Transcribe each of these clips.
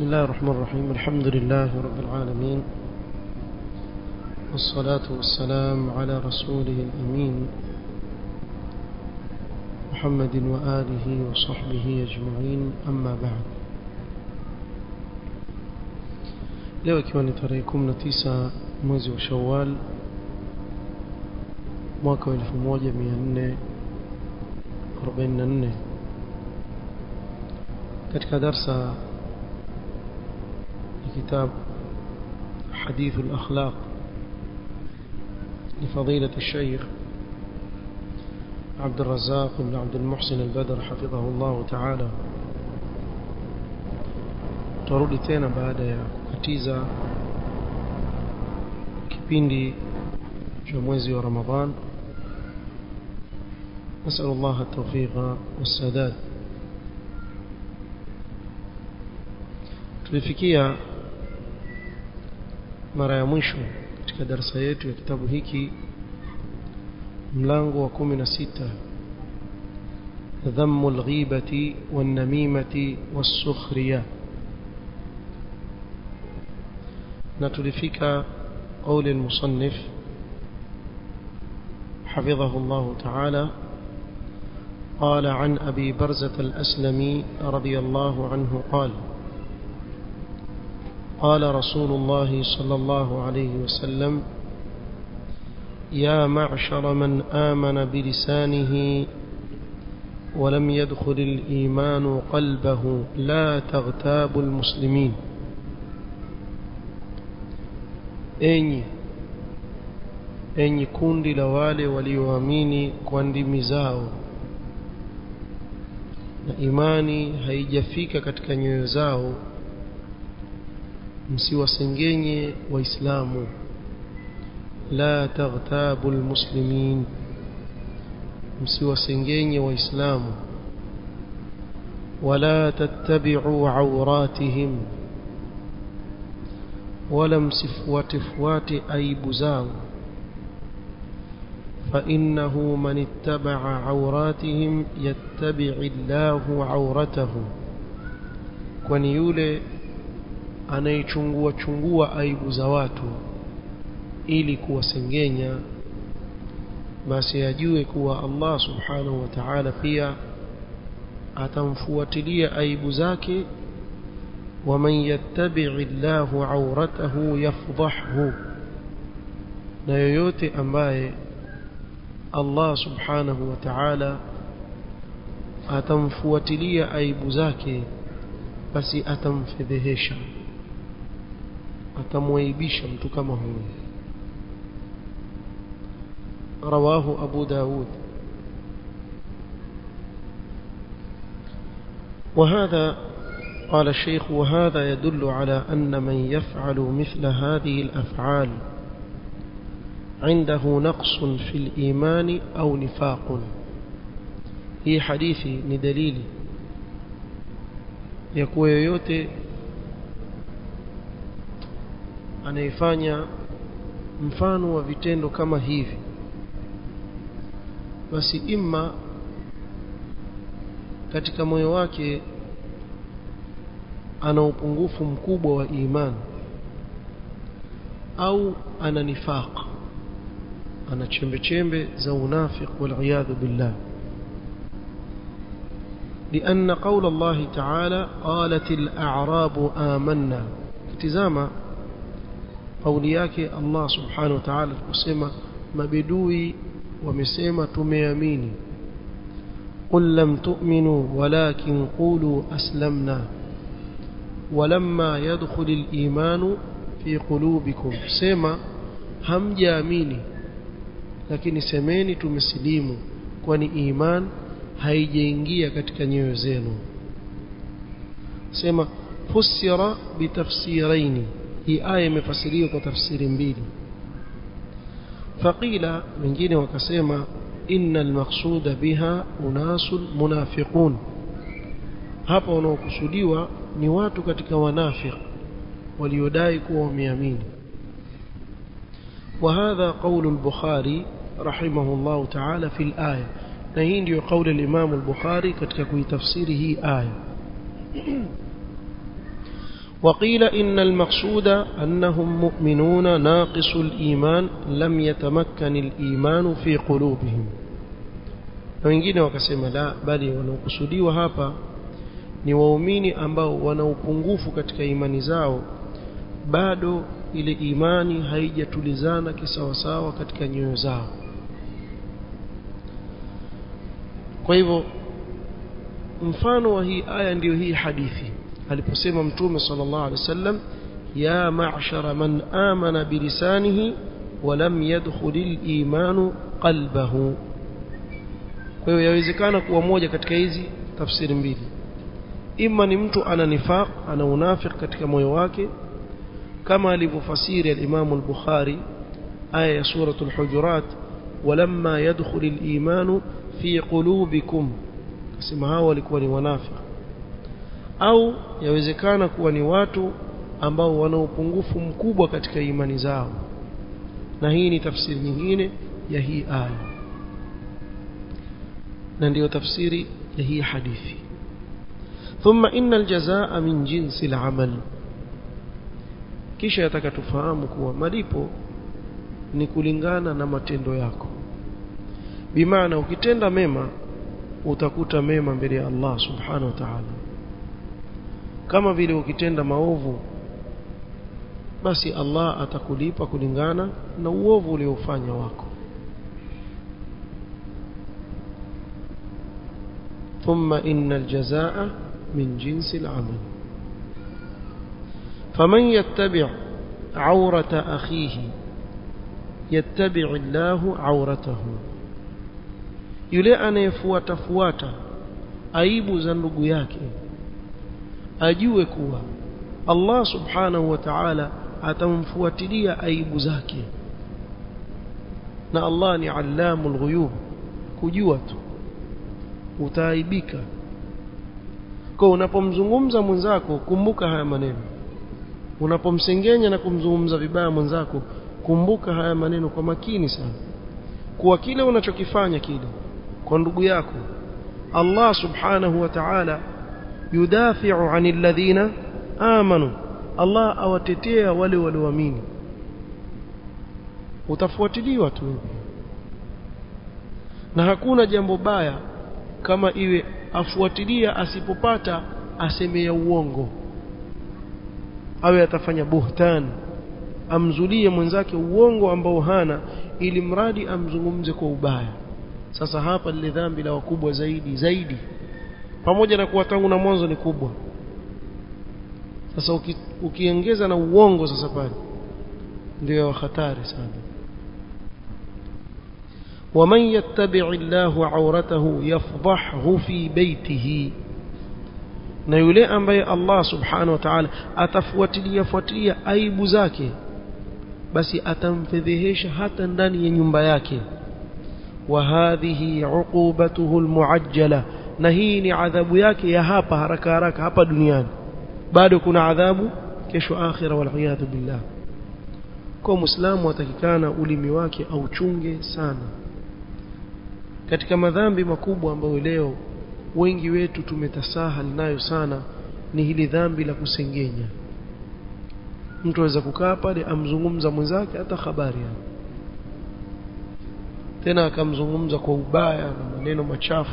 بسم الله الرحمن الرحيم. الحمد لله رب العالمين. والصلاة والسلام على رسوله الأمين محمد وآله وصحبه أجمعين. أما بعد. leo ikiwa ni tarehe 19 mwezi wa Shawwal mwaka wa 1444 katika darsa كتاب حديث الأخلاق لفضيلة الشيخ عبد الرزاق بن عبد المحسن البدر حفظه الله تعالى. Turudi tena baada ya kukatiza kipindi cha Ramadhan. نسأل الله التوفيق والسداد tulifikia mara ya mwisho katika darasa yetu ya kitabu hiki mlango wa 16 ذم الغيبة والنميمة والسخرية نتلفك قول المصنف حفظه الله تعالى قال عن أبي برزة الأسلمي رضي الله عنه قال قال رسول الله صلى الله عليه وسلم يا معشر من آمن بلسانه ولم يدخل الإيمان قلبه لا تغتابوا المسلمين. Enyi enyi kundi la wale walioamini kwa ndimi zao. Na zao msiwasengenye waislamu la taghtabu almuslimin msiwasengenye waislamu wala tattabi'u awratihim wala msifuate fuate aibu zao فإنه من اتبع عوراتهم يتبع الله عورته kwani yule anayechungua chungua aibu za watu ili kuwasengenya basi ajue kuwa Allah subhanahu wa ta'ala pia atamfuatilia aibu zake ومن يتبع الله عورته يفضحه na yoyote ambaye Allah subhanahu wa ta'ala atamfuatilia aibu zake basi atamfedhehesha kama رواه أبو داود وهذا قال الشيخ وهذا يدل على أن من يفعل مثل هذه الأفعال عنده نقص في الإيمان أو نفاق. هي حديثي ندليل يكوى يوتي anaifanya mfano wa vitendo kama hivi basi imma katika moyo wake ana upungufu mkubwa wa imani au ana nifaq ana chembe chembe za unafiq wal billah لأن قول الله تعالى قالت الأعراب آمنا اتزاما kauli yake Allah subhanahu wa ta'ala kusema mabidui wamesema tumeamini. قل لم تؤمنوا ولكن قولوا أسلمنا ولما يدخل الإيمان في قلوبكم سما هم جاميني لكن سميني تمسليم كون إيمان هاي جينجية كتك نيوزينو سما فسر بتفسيرين hii aya imefasiriwa kwa tafsiri mbili faqila wengine wakasema inna almaqsuda biha unasul munafiqun hapa wanaokusudiwa ni watu katika wanafiq waliodai kuwa wameamini وهذا قول البخاري رحمه الله تعالى في الآية نهين قول الإمام البخاري كتك كوي تفسيره آية وقيل إن المقصود أنهم مؤمنون ناقص الإيمان لم يتمكن الإيمان في قلوبهم wengine wakasema la bali wanaokusudiwa hapa ni waumini ambao wana upungufu katika imani zao bado ile imani haijatulizana kisawasawa katika nyoyo zao kwa hivyo mfano wa hii aya ndiyo hii hadithi Aliposema mtume sallallahu alaihi wasallam ya ma'shara man amana bilisanihi wa lam yadkhulil imanu qalbahu kwa hiyo yawezekana kuwa moja katika hizi tafsiri mbili ima ni mtu ana nifaq ana unafik katika moyo wake kama alivyofasiri al-Imam al-Bukhari aya ya suratul hujurat walamma yadkhul al-iman fi qulubikum kasema hao walikuwa ni wanafiki au yawezekana kuwa ni watu ambao wana upungufu mkubwa katika imani zao na hii ni tafsiri nyingine ya hii aya na ndiyo tafsiri ya hii hadithi ثم إن الجزاء من جنس العمل kisha yataka tufahamu kuwa malipo ni kulingana na matendo yako bimaana ukitenda mema utakuta mema mbele ya Allah subhanahu wa ta'ala Kama vile ukitenda maovu basi Allah atakulipa kulingana na uovu uliofanya wako ثم إن الجزاء من جنس العمل فمن يتبع عورة أخيه يتبع الله عورته yule anayefuata fuata aibu za ndugu yake ajue kuwa Allah subhanahu wa ta'ala atamfuatilia aibu zake. Na Allah ni allamul ghuyub kujua tu utaaibika kwa unapomzungumza mwenzako kumbuka haya maneno. Unapomsengenya na kumzungumza vibaya mwenzako kumbuka haya maneno kwa makini sana. Kuwa kile unachokifanya kile kwa ndugu yako Allah subhanahu wa ta'ala yudafi'u 'anil ladhina amanu. Allah awatetea wale walioamini. Utafuatiliwa tu na hakuna jambo baya kama iwe afuatilia asipopata asemea uongo. Awe atafanya buhtan amzulie mwenzake uongo ambao hana ili mradi amzungumze kwa ubaya. Sasa hapa lile dhambi la wakubwa zaidi zaidi pamoja na kuwa tangu na mwanzo ni kubwa sasa uki, ukiongeza na uongo sasa pale ndio hatari sana ومن يتبع الله عورته يفضحه في بيته na yule ambaye Allah subhanahu wa ta'ala atafuatilia fuatilia aibu zake basi atamfedhehesha hata ndani ya nyumba yake wa hadhihi uqubatuhu almuajjala na hii ni adhabu yake ya hapa haraka haraka hapa duniani. Bado kuna adhabu kesho akhira wal iyad billah. Kwa muislamu atakikana ulimi wake auchunge sana. Katika madhambi makubwa ambayo leo wengi wetu tumetasahal nayo sana ni hili dhambi la kusengenya. Mtu aweza kukaa pale amzungumza mwenzake hata habari tena akamzungumza kwa ubaya na maneno machafu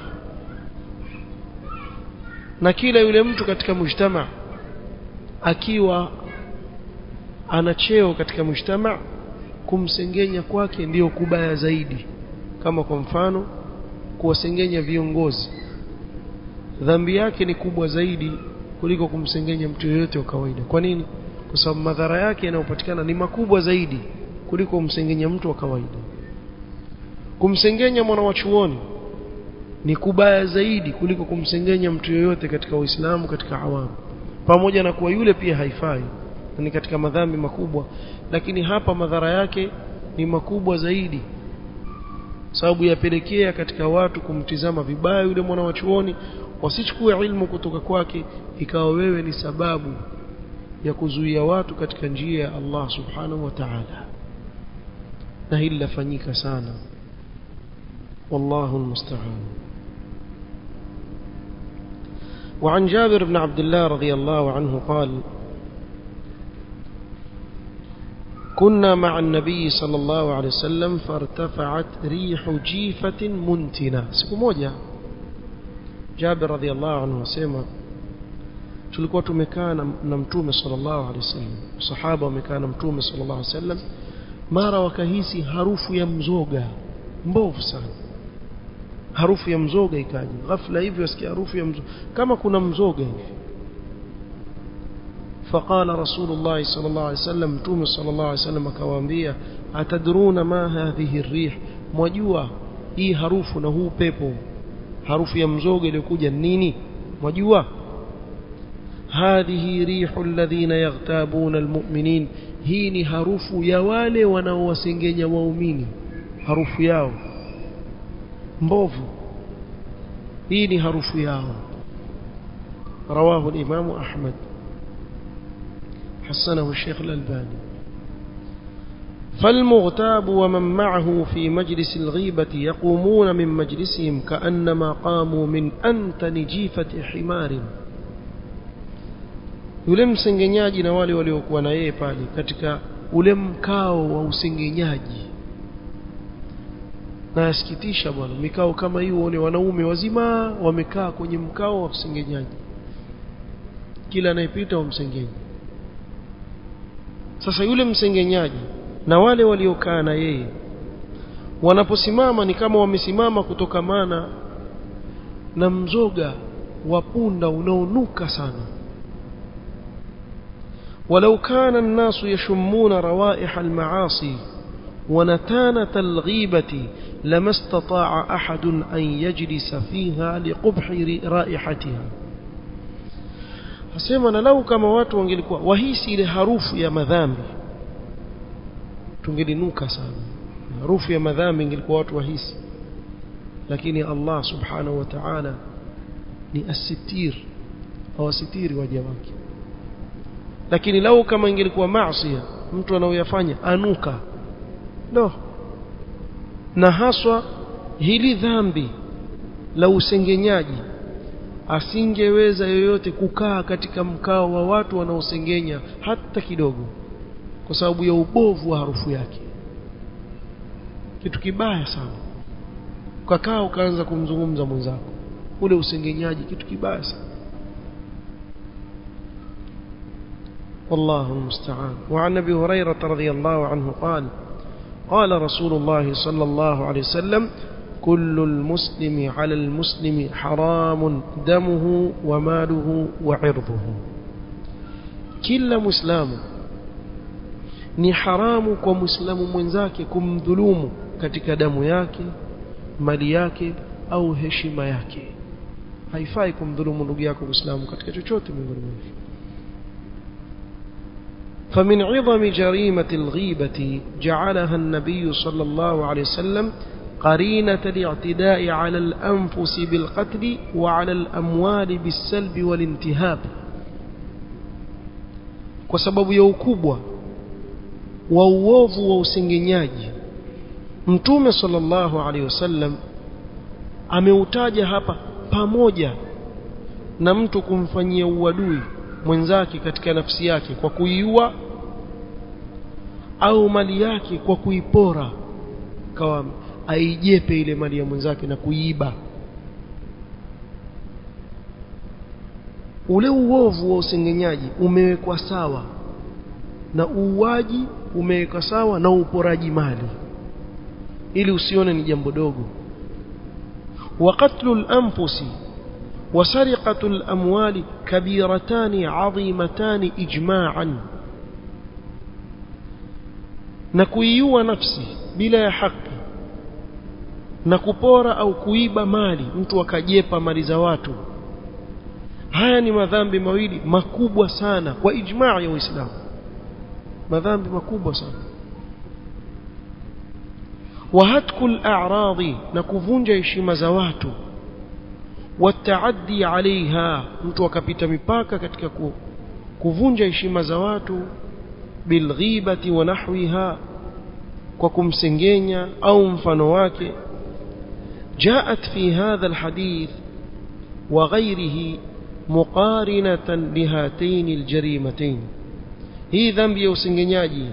na kila yule mtu katika mujtama akiwa ana cheo katika mujtama kumsengenya kwake ndiyo kubaya zaidi. Kama kwa mfano kuwasengenya viongozi. Dhambi yake ni kubwa zaidi kuliko kumsengenya mtu yeyote wa kawaida. Kwa nini? Kwa sababu madhara yake yanayopatikana ni makubwa zaidi kuliko kumsengenya mtu wa kawaida. Kumsengenya mwana wa chuoni ni kubaya zaidi kuliko kumsengenya mtu yoyote katika Uislamu katika awamu. Pamoja na kuwa yule pia haifai ni katika madhambi makubwa. Lakini hapa madhara yake ni makubwa zaidi. Sababu yapelekea katika watu kumtizama vibaya yule mwana wa chuoni wasichukue ilmu kutoka kwake ikawa wewe ni sababu ya kuzuia watu katika njia ya Allah subhanahu wa ta'ala. Na hili lafanyika sana. Wallahu almusta'an وعن جابر بن عبد الله رضي الله عنه قال كنا مع النبي صلى الله عليه وسلم فارتفعت ريح جيفة منتنة. سكو موجة جابر رضي الله عنه سيما تلقوا مكان نمتوم صلى الله عليه وسلم صحابة مكان نمتوم صلى الله عليه وسلم ما مارا وكهيسي هروف يمزوغا مبوف سنه harufu ya mzoga ikaja ghafla hivi wasikia harufu ya mzoga kama kuna mzoga hivi فقال رسول الله صلى الله عليه وسلم توم صلى الله عليه وسلم akawaambia atadruna ma hadhihi الريح mwajua hii harufu na huu pepo harufu ya mzoga iliyokuja nini mwajua hadhihi rihu alladhina yaghtabuna almu'minin hii ni harufu ya wale wanaowasengenya waumini harufu yao mbovu hii ni harufu yao رواه الإمام أحمد. حسنه الشيخ الألباني. فالمغتاب ومن معه في مجلس الغيبة يقومون من مجلسهم كأنما قاموا من أنتن جيفة حمار. yule msengenyaji na wale waliokuwa na yeye pale katika ule mkao wa usengenyaji na yasikitisha bwana. Mikao kama hiyo uone wanaume wazima wamekaa kwenye mkao wa msengenyaji. Kila anayepita wamsengenye sasa yule msengenyaji na wale waliokaa na yeye wanaposimama ni kama wamesimama kutokamana na mzoga wa punda unaonuka sana. Walau kana nnasu yashumuna rawaiha almaasi wanatana talghibati لما استطاع أحد أن يجلس فيها لقبح رائحتها. حسيما نلو كما واتو وانجلكوا وهيسي لحروف يا مذام تنجل نوكا سامي. حروف يا مذامي انجلكوا واتو وهيسي. لكن يا الله سبحانه وتعالى ni asitiri awasitiri waja لو كما lau kama ingelikuwa masia mtu anaoyafanya أنوكا. no na haswa hili dhambi la usengenyaji asingeweza yoyote kukaa katika mkao wa watu wanaosengenya hata kidogo kwa sababu ya ubovu wa harufu yake kitu kibaya sana ukakaa ukaanza kumzungumza mwenzako ule usengenyaji kitu kibaya sana والله المستعان وعن ابي هريره رضي الله عنه قال قال رسول الله صلى الله عليه وسلم كل المسلم على المسلم حرام دمه وماله وعرضه كل مسلم ni haramu kwa muislamu mwenzake kumdhulumu katika damu yake mali yake au heshima yake haifai kumdhulumu ndugu yako muislamu katika chochote miongoni mwao فمن عظم جريمة الغيبة جعلها النبي صلى الله عليه وسلم قرينة الاعتداء على الأنفس بالقتل وعلى الأموال بالسلب والانتهاب. وسبب wa uovu wa usengenyaji mtume sallallahu alaihi wasallam ameutaja hapa pamoja na mtu kumfanyia mwenzake katika nafsi yake kwa kuiua au mali yake kwa kuipora kawa aijepe ile mali ya mwenzake na kuiiba. Ule uovu wa usengenyaji umewekwa sawa na uuaji umewekwa sawa na uporaji mali. Ili usione ni jambo dogo. Wa qatlul anfusi wa sariqatul amwali ijma'an na kuiua nafsi bila ya haki na kupora au kuiba mali mtu akajepa mali za watu haya ni madhambi mawili makubwa sana kwa ijmaa ya Uislamu madhambi makubwa sana wahatkul a'radhi na kuvunja heshima za watu wataaddi alaiha mtu akapita mipaka katika kuvunja heshima za watu bilghibati wa nahwiha kwa kumsengenya au mfano wake. Jaat fi hadha alhadith wa ghairihi muqarinatan lihatain aljarimatain hii dhambi ya usengenyaji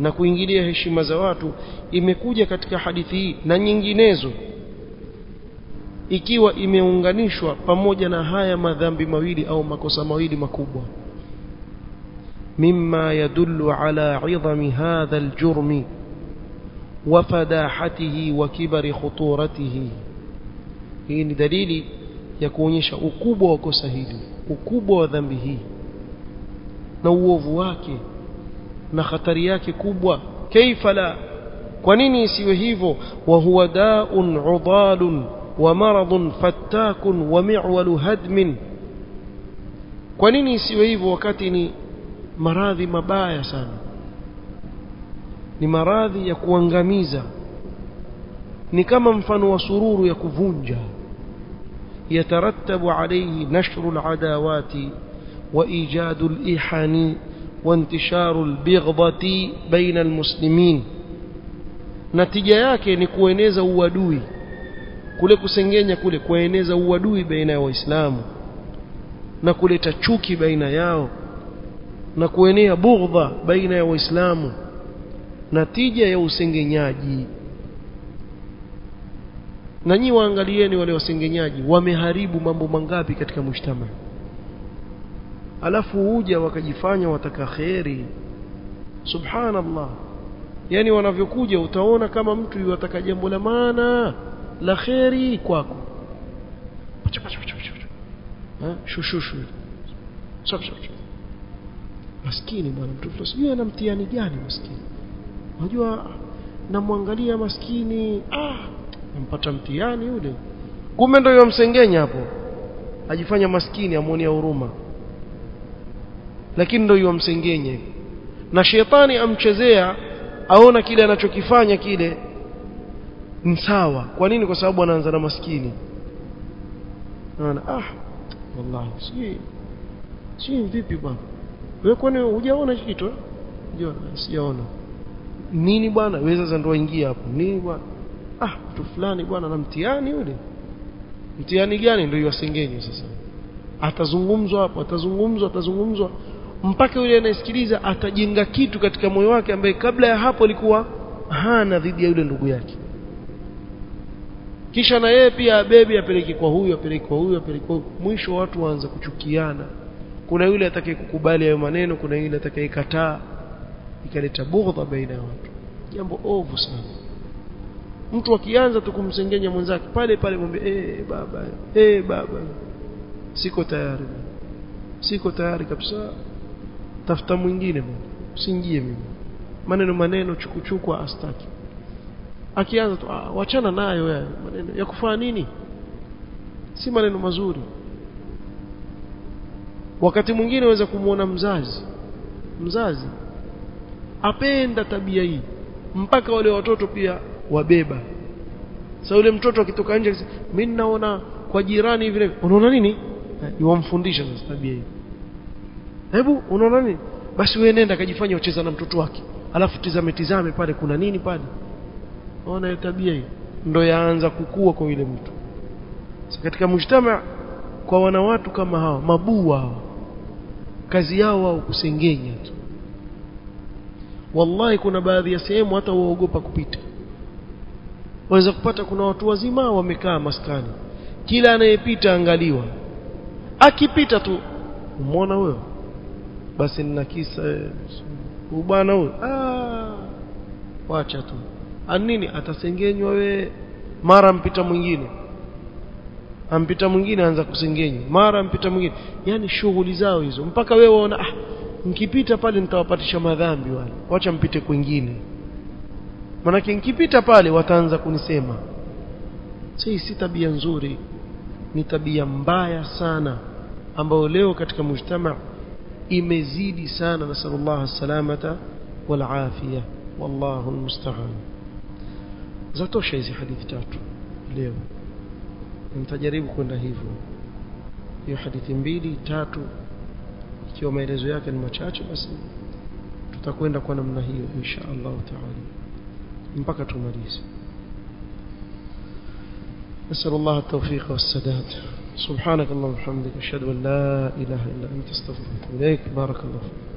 na kuingilia heshima za watu imekuja katika hadithi hii na nyinginezo ikiwa imeunganishwa pamoja na haya madhambi mawili au makosa mawili makubwa. Mimma yadullu ala idhami hadha aljurmi wa fadahatihi wa kibari khuturatihi. Hii ni dalili ya kuonyesha ukubwa wa kosa hili ukubwa wa dhambi hii na uovu wake na hatari yake kubwa. Kaifa la? Kwa nini isiwe hivyo? Wa huwa daun udalun fattakun wa mi'walu hadmin kwa nini isiwe hivyo wakati ni maradhi mabaya sana ni maradhi ya kuangamiza ni kama mfano wa sururu ya kuvunja alayhi nashru aladawati wa ijadu alihani وانتشار البغضة بين المسلمين natija yake ni kueneza uadui kule kusengenya kule kueneza uadui baina ya waislamu na kuleta chuki baina yao na kuenea bughdha baina ya waislamu na tija ya usengenyaji. Na nyi waangalieni wale wasengenyaji wameharibu mambo mangapi katika mshtama alafu huja wakajifanya wataka kheri. Subhanallah. Yani wanavyokuja utaona kama mtu yuwataka jambo la maana la kheri kwako. Maskini bwana mtoto sijui ana mtihani gani maskini. Unajua namwangalia maskini ah nampata mtihani yule. Kumbe ndio yomsengenya hapo. Ajifanya maskini amwonea huruma. Lakini ndio yomsengenya na shetani amchezea aona kile anachokifanya kile ni sawa. Kwa nini? Kwa sababu anaanza na maskini. Naona ah wallahi si si vipi bwana? Wewe kwani hujaona kitu ndio sijaona. Nini bwana? Weza za ndoa ingia hapo. Nini bwana? Ah mtu fulani bwana na mtihani yule mtihani gani ndio yasengenye sasa? Atazungumzwa hapo atazungumzwa atazungumzwa mpaka yule anayesikiliza atajenga kitu katika moyo wake ambaye kabla ya hapo alikuwa hana dhidi ya yule ndugu yake kisha na yeye pia abebe apeleke kwa huyu apeleke kwa huyu apeleke kwa huyu mwisho watu waanza kuchukiana. Kuna yule atakaye kukubali hayo maneno kuna yule atakayekataa ikaleta bughdha baina ya watu. Jambo ovu sana. Mtu akianza tu kumsengenya mwenzake pale pale mwambie eh baba eh baba. Siko tayari. Siko tayari kabisa. Tafuta mwingine usiingie mimi. Maneno maneno chukuchukwa astaki akianza tu ah, wachana nayo wewe maneno ya kufanya nini? Si maneno mazuri. Wakati mwingine waweza kumuona mzazi. Mzazi apenda tabia hii mpaka wale watoto pia wabeba. Sasa yule mtoto akitoka nje mimi naona kwa jirani vile unaona nini? Iwamfundisha sasa tabia hii. Hebu unaona nini? Basi wewe nenda akajifanya ucheza na mtoto wake. Alafu tizame tizame pale kuna nini pale ona hiyo tabia hii? Ndo yaanza kukua kwa yule mtu. So, katika mujtama kwa wanawatu kama hawa mabuu hawa. Kazi yao wao kusengenya tu. Wallahi kuna baadhi ya sehemu hata waogopa kupita. Waweza kupata kuna watu wazima wamekaa maskani. Kila anayepita angaliwa. Akipita tu umeona huyo basi nina kisa bwana huyo ah wacha tu anini atasengenywa we mara mpita mwingine. Ampita mwingine anza kusengenywa mara mpita mwingine. Yani shughuli zao hizo. Mpaka wewe waona ah nikipita pale nitawapatisha madhambi wale. Wacha mpite kwingine. Manake nikipita pale wataanza kunisema. Si si tabia nzuri. Ni tabia mbaya sana ambayo leo katika mujtama imezidi sana nasallallahu salamata wal afia wallahu almusta'an zatosha hizi hadithi tatu leo nitajaribu kwenda hivyo hiyo hadithi mbili tatu ikiwa maelezo yake ni machache basi tutakwenda kwa namna hiyo insha Allah taala mpaka tumalize نسأل الله التوفيق والسداد سبحانك اللهم وبحمدك أشهد أن لا إله إلا أنت استغفرك إليك بارك الله فيك